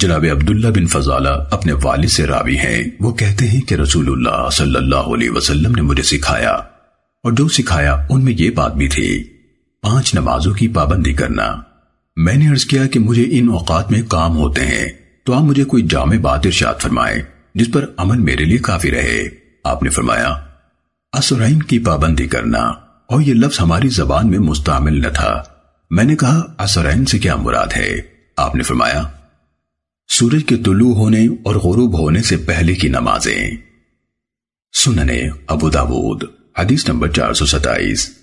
جناب عبداللہ بن فضالہ اپنے والد سے راوی ہیں۔ وہ کہتے ہیں کہ رسول اللہ صلی اللہ علیہ وسلم نے مجھے سکھایا اور جو سکھایا ان میں یہ بات بھی تھی، پانچ نمازوں کی پابندی کرنا۔ میں نے عرض کیا کہ مجھے ان اوقات میں کام ہوتے ہیں، تو آپ مجھے کوئی جامع بات ارشاد فرمائے جس پر عمل میرے لیے کافی رہے۔ آپ نے فرمایا اسرائن کی پابندی کرنا۔ اور یہ لفظ ہماری زبان میں مستعمل نہ تھا۔ میں نے کہا اسرائن سے کیا مراد ہے؟ آپ نے فرمایا سورج کے طلوع ہونے اور غروب ہونے سے پہلے کی نمازیں۔ سننے ابو داود، حدیث نمبر چار سو ستائیس۔